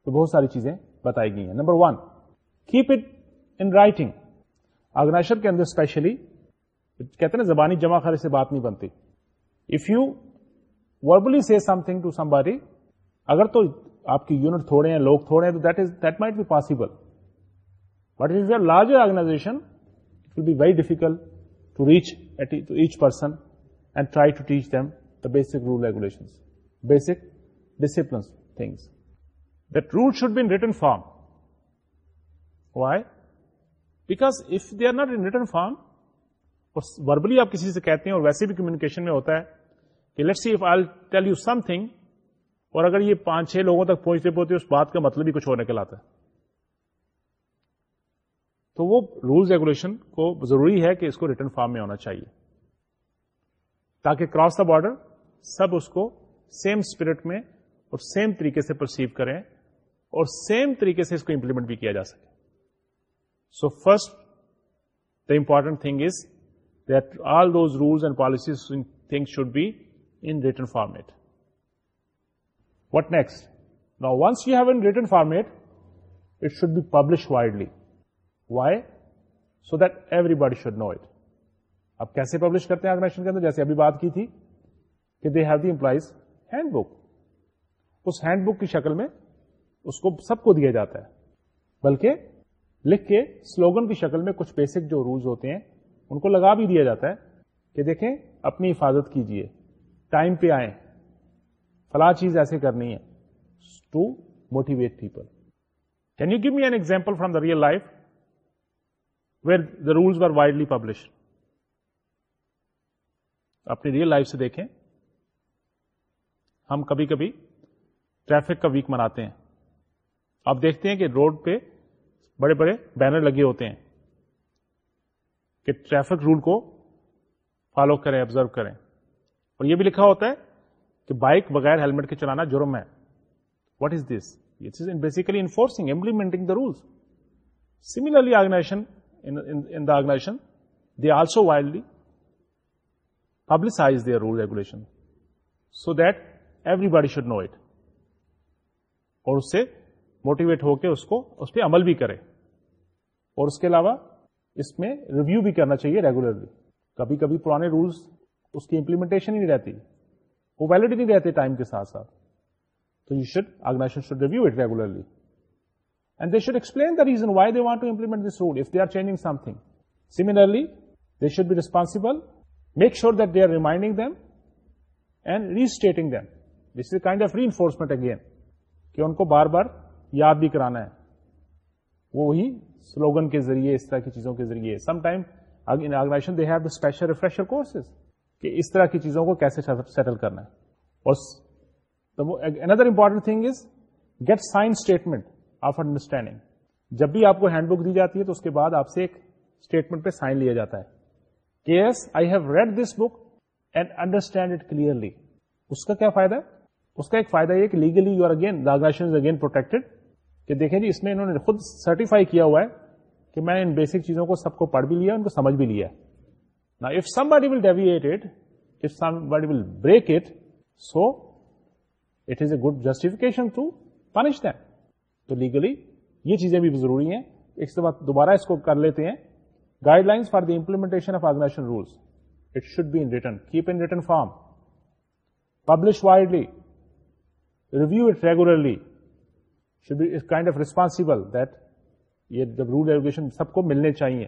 [SPEAKER 1] تو بہت ساری چیزیں بتائی گئی ہیں number one keep it in writing آرگنا کے اندر اسپیشلی کہتے نا زبانی جمع خرچ سے بات نہیں بنتی if you verbally see something to somebody اگر تو آپ کی یونٹ تھوڑے ہیں لوگ تھوڑے ہیں تو that is that might be possible but is you larger be very difficult to reach to each person and try to teach them the basic rule regulation basic disciplines things that rule should be in written form why because if they are not in written form اور verbally آپ کسی سے کہتے ہیں اور ویسے بھی communication میں ہوتا ہے کہ let see I tell you some thing اور اگر یہ پانچ چھ لوگوں تک پہنچتے پہنچتے اس بات کا مطلب ہی کچھ ہونے کے ہے تو وہ رولز ریگولیشن کو ضروری ہے کہ اس کو ریٹرن فارم میں ہونا چاہیے تاکہ کراس دا بارڈر سب اس کو سیم اسپرٹ میں اور سیم طریقے سے پرسیو کریں اور سیم طریقے سے اس کو امپلیمنٹ بھی کیا جا سکے so first the important thing is that all those rules and policies thing should be written format what next نا once you have written format it should be publish widely why so that everybody should know it اب کیسے publish کرتے ہیں organisation کے اندر جیسے ابھی بات کی تھی کہ they have the employees handbook اس ہینڈ بک کی شکل میں اس کو سب کو دیا جاتا ہے بلکہ لکھ کے سلوگن کی شکل میں کچھ بیسک جو رولز ہوتے ہیں ان کو لگا بھی دیا جاتا ہے کہ دیکھیں اپنی حفاظت کیجیے ٹائم پہ آئیں فلاں چیز ایسے کرنی ہے to motivate people can you give me an example from the real life where the rules are widely publish اپنی ریئل لائف سے دیکھیں ہم کبھی کبھی ٹریفک کا ویک مناتے ہیں آپ دیکھتے ہیں کہ روڈ پہ بڑے بڑے بینر لگے ہوتے ہیں کہ ٹریفک رول کو فالو کریں آبزرو کریں اور یہ بھی لکھا ہوتا ہے کہ بائک بغیر ہیلمٹ کے چلانا جرم ہے what is this it is basically enforcing implementing the rules similarly organization in the organization they also widely publicize their rule regulation so that everybody should know it اور اس سے motivate ہو کے اس کو اس پہ عمل بھی کرے اور اس کے علاوہ اس میں ریویو بھی کرنا چاہیے ریگولرلی کبھی کبھی پرانے رولس اس کی امپلیمنٹیشن ہی نہیں رہتی وہ ویلڈ نہیں رہتے ٹائم کے ساتھ ساتھ تو you should organization should review it regularly and they should explain the reason why they want to implement this road if they are changing something similarly they should be responsible make sure that they are reminding them and restating them this is kind of reinforcement again کہ ان کو بار بار یاد بھی کرانا ہے وہی slogan کے ذریعے اس طرح کی چیزوں کے ذریعے some time organization they have the special refresher courses کہ اس طرح کی چیزوں کو کیسے سیٹل کرنا ہے اور another important thing is get sign statement of understanding جب بھی آپ کو ہینڈ بک دی جاتی ہے تو اس کے بعد آپ سے ایک اسٹیٹمنٹ پہ سائن لیا جاتا ہے کہ yes I have read this book and understand it clearly اس کا کیا فائدہ ہے اس کا ایک فائدہ یہ کہ legally you are again again protected کہ دیکھیں جی اس میں انہوں نے خود سرٹیفائی کیا ہوا ہے کہ میں نے ان بیسک چیزوں کو سب کو پڑھ بھی لیا ان کو سمجھ بھی لیا ہے break it so it a a good justification to them. تو لیگلی یہ چیزیں بھی ضروری ہیں اس کے بعد دوبارہ اس کو کر لیتے ہیں guidelines for the implementation of organization rules it should be in written keep in written form publish widely review it regularly should be kind of responsible that یہ جب رول ایجوکیشن سب کو ملنے چاہیے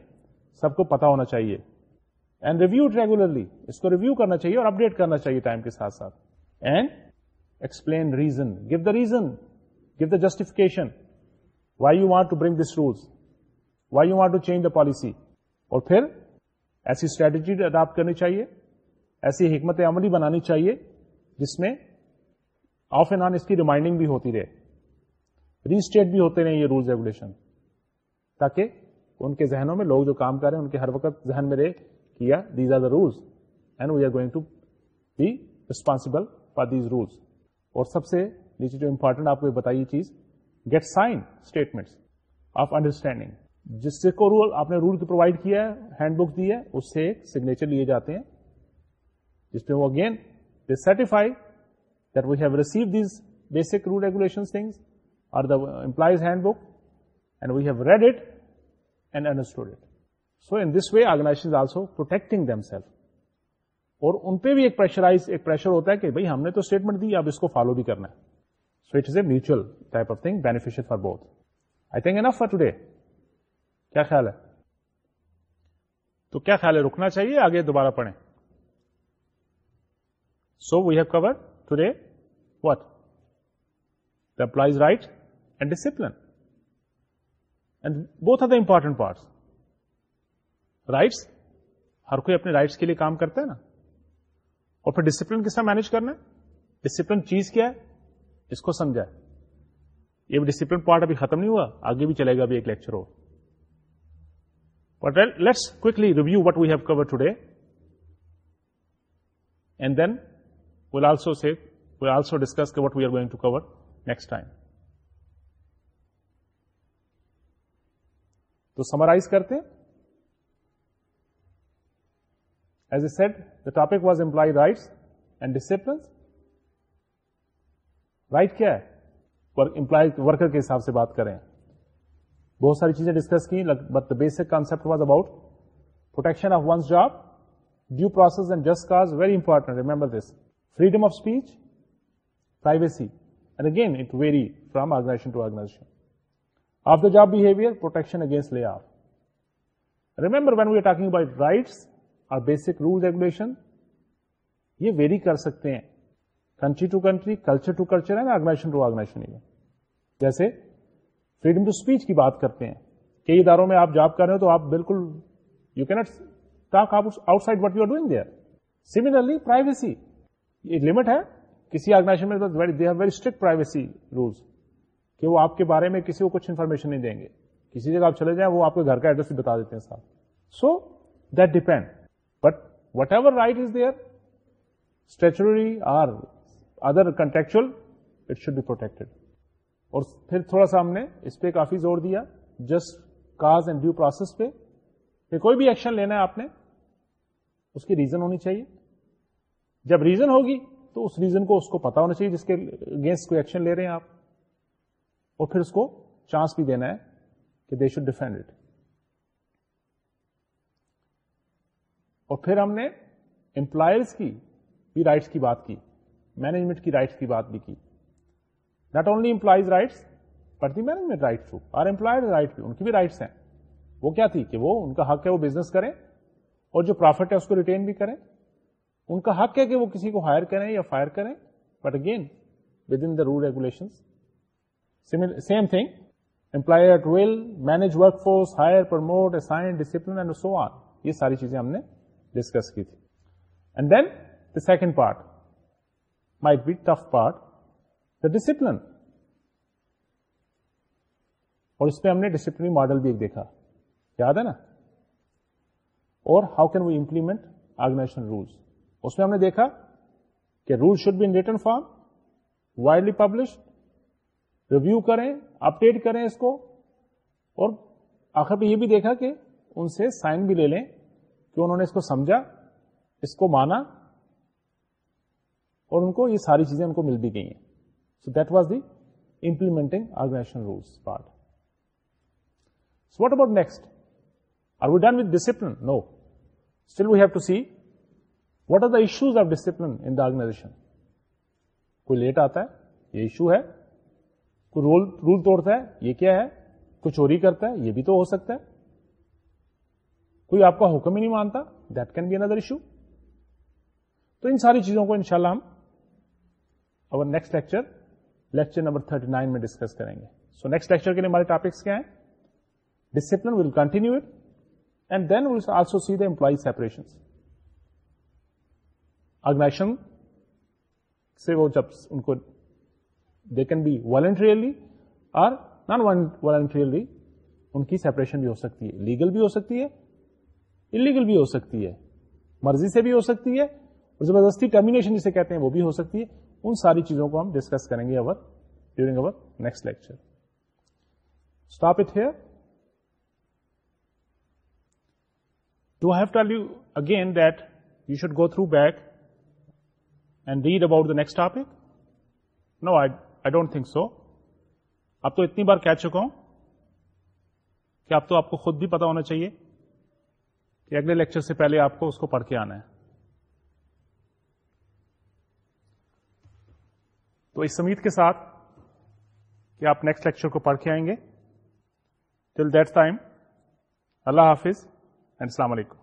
[SPEAKER 1] سب کو پتا ہونا چاہیے اینڈ ریویو ریگولرلی اس کو ریویو کرنا چاہیے اور اپڈیٹ کرنا چاہیے ٹائم کے ساتھ ساتھ and explain reason give the reason give the justification why you want to bring this rules why you want to change the policy اور پھر ایسی اسٹریٹجی اڈاپٹ کرنی چاہیے ایسی حکمت عملی بنانی چاہیے جس میں آف اینڈ آن اس کی ریمائنڈنگ بھی ہوتی رہے ریسٹیٹ بھی ہوتے رہے یہ رول ریگولیشن تاکہ ان کے ذہنوں میں لوگ جو کام کر رہے ہیں ان کے ہر وقت ذہن میں رہے کیا these are the rules and we are going to be responsible for these rules اور سب سے نیچے جو امپورٹنٹ آپ کو یہ بتائیے چیز get sign statement of understanding جس سے کو رول رول آپ نے پرووائڈ کیا ہے ہینڈ بک دی ہے اس سے ایک سگنیچر لیے جاتے ہیں جس پہ وہ again they that we have receive these basic rule regulation things are the employees handbook and we have read it and understood it so in this way organization also protecting them self اور ان پہ بھی ایک pressurize ایک pressure ہوتا ہے کہ بھائی ہم نے تو اسٹیٹمنٹ دی اب اس کو فالو بھی کرنا ہے so it is a mutual type of thing beneficial for both I think enough for today کیا خیال ہے تو کیا خیال ہے رکنا چاہیے آگے دوبارہ پڑھیں so we have cover today what the employees right and discipline and both are the important parts rights ہر کوئی اپنے رائٹس کے لیے کام کرتا ہے نا اور پھر ڈسپلن کس طرح مینج کرنا ہے ڈسپلن چیز کیا ہے اس کو سمجھا ہے یہ ڈسپلن پارٹ ابھی ختم نہیں ہوا آگے بھی چلے گا ابھی ایک لیکچر ہو let's review what we have cover today and then also see well also discuss what we are going to cover next time تو سمرائز کرتے ہیں said the topic was employee rights and disciplines right کیا ہے بات کریں بہت ساری چیزیں ڈسکس کی but the basic concept was about protection of one's job due process and جس cause very important remember this freedom of speech privacy and again it very from organisation of the job protection against لے off remember when we are talking about rights اور basic rule regulation یہ vary کر سکتے ہیں country to country culture to culture organization organization to جیسے freedom to speech کی بات کرتے ہیں کئی اداروں میں آپ جاب کر رہے ہو تو آپ بالکل you can't talk outside what you are doing there similarly privacy یہ لمٹ ہے کسی آرگنائزیشن میں they have very strict privacy rules کہ وہ آپ کے بارے میں کسی کو کچھ انفارمیشن نہیں دیں گے کسی جگہ آپ چلے جائیں وہ آپ کے گھر کا ایڈریس بتا دیتے ہیں صاحب so that depend but whatever right is there statutory or other contractual it should be protected اور پھر تھوڑا سا ہم نے اس پہ کافی زور دیا just cause and due process پہ کہ کوئی بھی ایکشن لینا ہے آپ نے اس کی ریزن ہونی چاہیے جب ریزن ہوگی تو اس ریزن کو اس کو پتا ہونا چاہیے جس کے اگینسٹ کوئی ایکشن لے رہے ہیں آپ اور پھر اس کو چانس بھی دینا ہے کہ دے شوڈ ڈیفینڈ اٹ اور پھر ہم نے امپلائرس کی بھی رائٹس کی بات کی مینجمنٹ کی رائٹس کی بات بھی کی not only employees rights but the management rights too اور امپلائر رائٹس ان کی بھی رائٹس ہیں وہ کیا تھی کہ وہ ان کا حق ہے وہ بزنس کریں اور جو پروفٹ ہے اس کو ریٹین بھی کریں ان کا حق ہے کہ وہ کسی کو ہائر کریں یا فائر کریں but again with in the rule regulation same thing employer will manage workforce hire promote assign discipline and so on یہ ساری چیزیں ہم نے ڈسکس کی تھی and then the second part might be tough part the discipline اور اس پہ ہم نے ڈسپلنری ماڈل بھی ایک دیکھا یاد ہے نا اور how can we implement organization rules اس میں ہم نے دیکھا کہ rule should be in written form widely publish review کریں اپڈیٹ کریں اس کو اور آخر پہ یہ بھی دیکھا کہ ان سے سائن بھی لے لیں کیوں انہوں نے اس کو سمجھا اس کو مانا اور ان کو یہ ساری چیزیں ان کو مل بھی گئی ہیں so that was the implementing organization rules part so what about next are we done with discipline no still we have to see what are the issues of discipline in the organization کوئی late آتا ہے یہ issue ہے کوئی role توڑتا ہے یہ کیا ہے کوئی چوری کرتا ہے یہ بھی تو ہو سکتا ہے کوئی آپ کا حکم ہی نہیں مانتا that can be another issue تو ان ساری چیزوں کو ان شاء اللہ next lecture lecture number thirty nine میں ڈسکس کریں گے سو نیکسٹ لیکچر کے لیے ہمارے ٹاپکس کیا ہیں discipline will continue it and then will also see the employee separation organization سے وہ جب ان کو دے کین بی والنٹریلی اور نان والنٹریلی ان کی سیپریشن بھی ہو سکتی ہے لیگل بھی ہو سکتی ہے انلیگل بھی ہو سکتی ہے مرضی سے بھی ہو سکتی ہے اور زبردستی ٹرمینیشن جسے کہتے ہیں وہ بھی ہو سکتی ہے ان ساری چیزوں کو ہم ڈسکس کریں گے over during over next lecture stop it here have you again that you should go through back and read about the next topic no I I don't think so اب تو اتنی بار کہہ چکا ہوں کہ اب تو آپ کو خود بھی پتا ہونا چاہیے کہ اگلے لیکچر سے پہلے آپ کو اس کو پڑھ کے آنا ہے تو اس سمیت کے ساتھ کہ آپ نیکسٹ لیکچر کو پڑھ کے آئیں گے ٹل دیٹ ٹائم اللہ حافظ اینڈ السلام علیکم